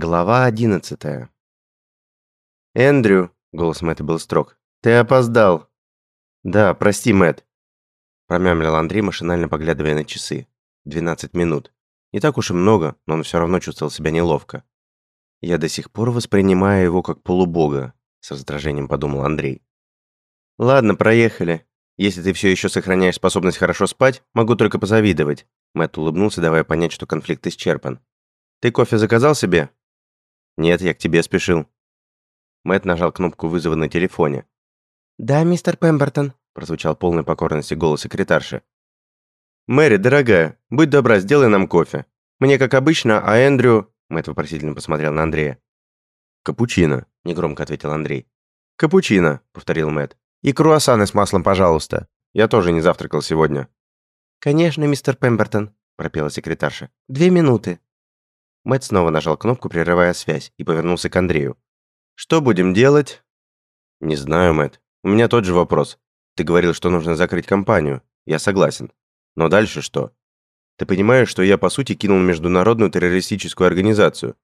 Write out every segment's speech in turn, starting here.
Глава одиннадцатая. «Эндрю», — голос Мэтта был строг, — «ты опоздал». «Да, прости, Мэтт», — промямлил Андрей, машинально поглядывая на часы. «Двенадцать минут. Не так уж и много, но он все равно чувствовал себя неловко. Я до сих пор воспринимаю его как полубога», — с раздражением подумал Андрей. «Ладно, проехали. Если ты все еще сохраняешь способность хорошо спать, могу только позавидовать». Мэтт улыбнулся, давая понять, что конфликт исчерпан. «Ты кофе заказал себе?» «Нет, я к тебе спешил». Мэтт нажал кнопку вызова на телефоне. «Да, мистер Пембертон», – прозвучал полной покорности голос секретарши. «Мэри, дорогая, будь добра, сделай нам кофе. Мне как обычно, а Эндрю...» Мэтт вопросительно посмотрел на Андрея. «Капучино», – негромко ответил Андрей. «Капучино», – повторил Мэтт. «И круассаны с маслом, пожалуйста. Я тоже не завтракал сегодня». «Конечно, мистер Пембертон», – пропела секретарша. «Две минуты». Мэтт снова нажал кнопку, прерывая связь, и повернулся к Андрею. «Что будем делать?» «Не знаю, Мэтт. У меня тот же вопрос. Ты говорил, что нужно закрыть компанию. Я согласен. Но дальше что? Ты понимаешь, что я, по сути, кинул международную террористическую организацию?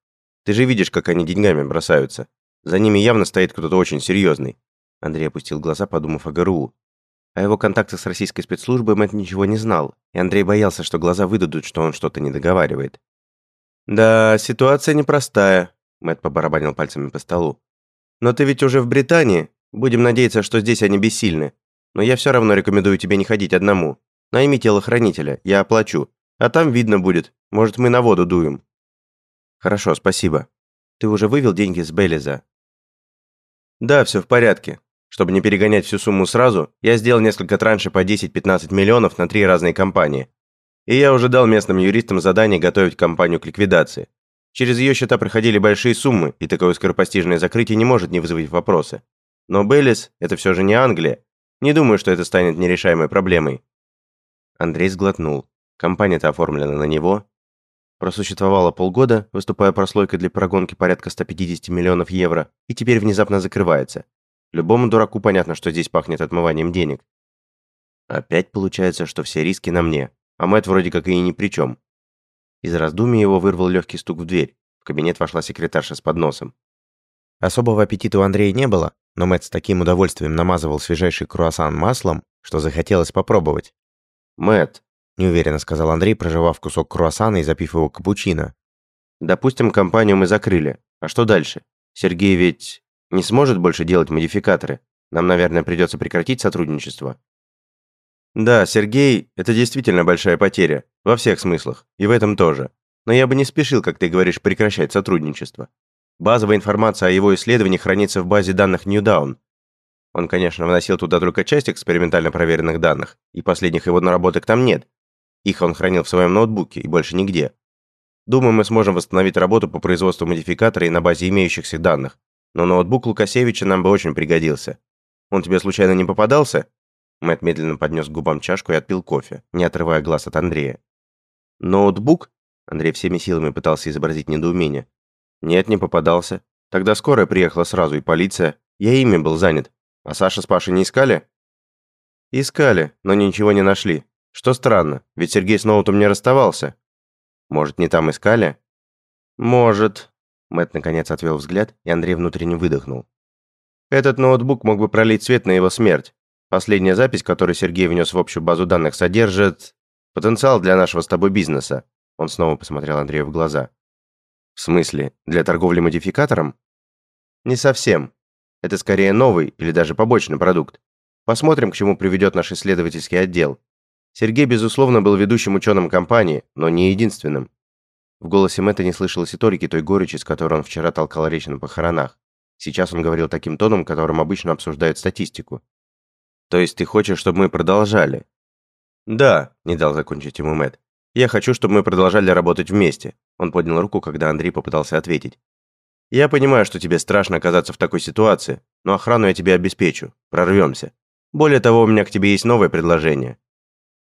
Ты же видишь, как они деньгами бросаются. За ними явно стоит кто-то очень серьезный. Андрей опустил глаза, подумав о ГРУ. О его контактах с российской спецслужбой Мэтт ничего не знал, и Андрей боялся, что глаза выдадут, что он что-то не договаривает. «Да, ситуация непростая», – Мэтт побарабанил пальцами по столу. «Но ты ведь уже в Британии. Будем надеяться, что здесь они бессильны. Но я все равно рекомендую тебе не ходить одному. Найми телохранителя, я оплачу. А там видно будет. Может, мы на воду дуем». «Хорошо, спасибо. Ты уже вывел деньги с Беллиза?» «Да, все в порядке. Чтобы не перегонять всю сумму сразу, я сделал несколько траншей по 10-15 миллионов на три разные компании. И я уже дал местным юристам задание готовить компанию к ликвидации. Через ее счета проходили большие суммы, и такое скоропостижное закрытие не может не вызвать вопросы. Но Беллис – это все же не Англия. Не думаю, что это станет нерешаемой проблемой. Андрей сглотнул. Компания-то оформлена на него. Просуществовала полгода, выступая прослойкой для прогонки порядка 150 миллионов евро, и теперь внезапно закрывается. Любому дураку понятно, что здесь пахнет отмыванием денег. Опять получается, что все риски на мне а Мэтт вроде как и ни при чем. Из раздумий его вырвал легкий стук в дверь. В кабинет вошла секретарша с подносом. Особого аппетита у Андрея не было, но Мэтт с таким удовольствием намазывал свежайший круассан маслом, что захотелось попробовать. «Мэтт», – неуверенно сказал Андрей, прожевав кусок круассана и запив его капучино. «Допустим, компанию мы закрыли. А что дальше? Сергей ведь не сможет больше делать модификаторы. Нам, наверное, придется прекратить сотрудничество». Да, Сергей – это действительно большая потеря, во всех смыслах, и в этом тоже. Но я бы не спешил, как ты говоришь, прекращать сотрудничество. Базовая информация о его исследовании хранится в базе данных Newdown. Он, конечно, вносил туда только часть экспериментально проверенных данных, и последних его наработок там нет. Их он хранил в своем ноутбуке и больше нигде. Думаю, мы сможем восстановить работу по производству модификатора и на базе имеющихся данных. Но ноутбук Лукасевича нам бы очень пригодился. Он тебе случайно не попадался? Мэтт медленно поднес губам чашку и отпил кофе, не отрывая глаз от Андрея. «Ноутбук?» Андрей всеми силами пытался изобразить недоумение. «Нет, не попадался. Тогда скорая приехала сразу, и полиция. Я ими был занят. А Саша с Пашей не искали?» «Искали, но ничего не нашли. Что странно, ведь Сергей с ноутом не расставался. Может, не там искали?» «Может». Мэтт наконец отвел взгляд, и Андрей внутренне выдохнул. «Этот ноутбук мог бы пролить свет на его смерть. Последняя запись, которую Сергей внес в общую базу данных, содержит потенциал для нашего с тобой бизнеса. Он снова посмотрел Андрею в глаза. В смысле, для торговли модификатором? Не совсем. Это скорее новый или даже побочный продукт. Посмотрим, к чему приведет наш исследовательский отдел. Сергей, безусловно, был ведущим ученым компании, но не единственным. В голосе Мэтта не слышалось и толики той горечи, с которой он вчера толкал речь на похоронах. Сейчас он говорил таким тоном, которым обычно обсуждают статистику. То есть ты хочешь, чтобы мы продолжали? Да, не дал закончить ему Мэт. Я хочу, чтобы мы продолжали работать вместе. Он поднял руку, когда Андрей попытался ответить. Я понимаю, что тебе страшно оказаться в такой ситуации, но охрану я тебе обеспечу. Прорвемся. Более того, у меня к тебе есть новое предложение.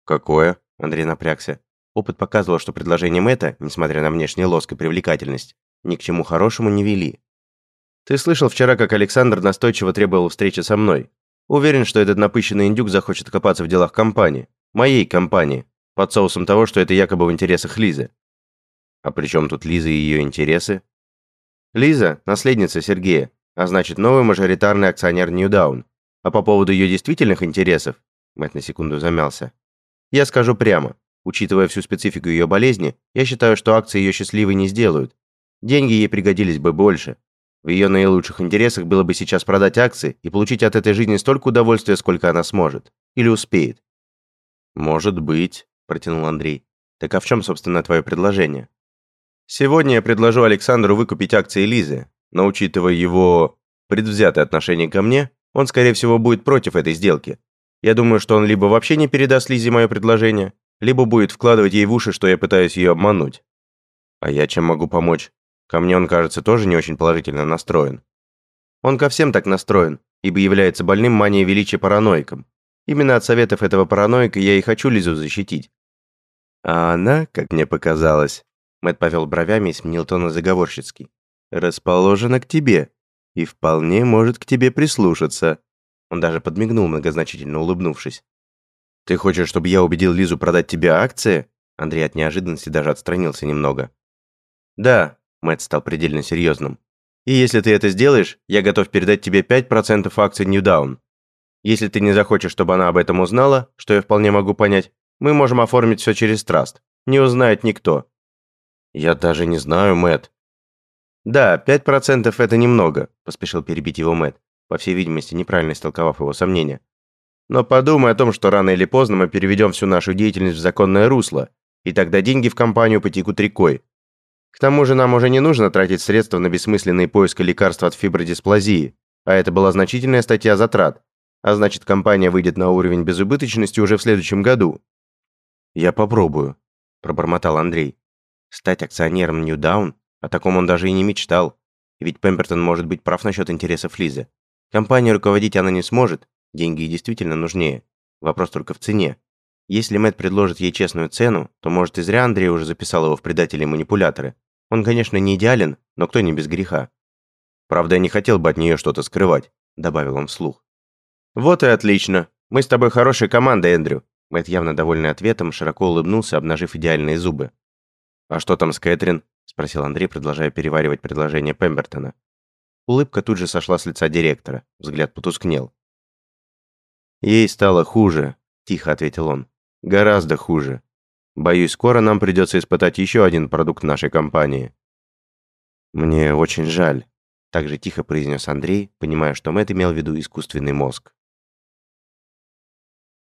Какое? Андрей напрягся. Опыт показывал, что предложение Мэтта, несмотря на внешний лоск и привлекательность, ни к чему хорошему не вели. Ты слышал вчера, как Александр настойчиво требовал встречи со мной, Уверен, что этот напыщенный индюк захочет копаться в делах компании. Моей компании. Под соусом того, что это якобы в интересах Лизы. А при чем тут Лиза и ее интересы? Лиза – наследница Сергея, а значит, новый мажоритарный акционер Ньюдаун. А по поводу ее действительных интересов, Мэтт на секунду замялся. Я скажу прямо, учитывая всю специфику ее болезни, я считаю, что акции ее счастливой не сделают. Деньги ей пригодились бы больше. В ее наилучших интересах было бы сейчас продать акции и получить от этой жизни столько удовольствия, сколько она сможет. Или успеет. «Может быть», – протянул Андрей. «Так а в чем, собственно, твое предложение?» «Сегодня я предложу Александру выкупить акции Лизы, но учитывая его предвзятое отношение ко мне, он, скорее всего, будет против этой сделки. Я думаю, что он либо вообще не передаст Лизе мое предложение, либо будет вкладывать ей в уши, что я пытаюсь ее обмануть. А я чем могу помочь? Ко мне он, кажется, тоже не очень положительно настроен. Он ко всем так настроен, ибо является больным манией величия параноиком. Именно от советов этого параноика я и хочу Лизу защитить. А она, как мне показалось, Мэтт повел бровями и сменил тон на заговорщицкий, расположена к тебе и вполне может к тебе прислушаться. Он даже подмигнул, многозначительно улыбнувшись. «Ты хочешь, чтобы я убедил Лизу продать тебе акции?» Андрей от неожиданности даже отстранился немного. «Да», Мэтт стал предельно серьезным. «И если ты это сделаешь, я готов передать тебе 5% акций Ньюдаун. Если ты не захочешь, чтобы она об этом узнала, что я вполне могу понять, мы можем оформить все через траст. Не узнает никто». «Я даже не знаю, Мэтт». «Да, 5% это немного», – поспешил перебить его Мэтт, по всей видимости, неправильно истолковав его сомнения. Но подумай о том, что рано или поздно мы переведем всю нашу деятельность в законное русло, и тогда деньги в компанию потекут рекой. К тому же нам уже не нужно тратить средства на бессмысленный поиск лекарства от фибродисплазии, а это была значительная статья затрат, а значит компания выйдет на уровень безубыточности уже в следующем году. «Я попробую», – пробормотал Андрей. Стать акционером Ньюдаун? О таком он даже и не мечтал. Ведь Пембертон может быть прав насчет интересов Лизы. Компанию руководить она не сможет, Деньги действительно нужнее. Вопрос только в цене. Если Мэтт предложит ей честную цену, то, может, и зря Андрей уже записал его в предатели и манипуляторы. Он, конечно, не идеален, но кто не без греха. Правда, я не хотел бы от нее что-то скрывать, добавил он вслух. Вот и отлично. Мы с тобой хорошая команда, Эндрю. Мэтт, явно довольный ответом, широко улыбнулся, обнажив идеальные зубы. «А что там с Кэтрин?» – спросил Андрей, продолжая переваривать предложение Пембертона. Улыбка тут же сошла с лица директора, взгляд потускнел. «Ей стало хуже», – тихо ответил он. «Гораздо хуже. Боюсь, скоро нам придется испытать еще один продукт нашей компании». «Мне очень жаль», – также тихо произнес Андрей, понимая, что Мэтт имел в виду искусственный мозг.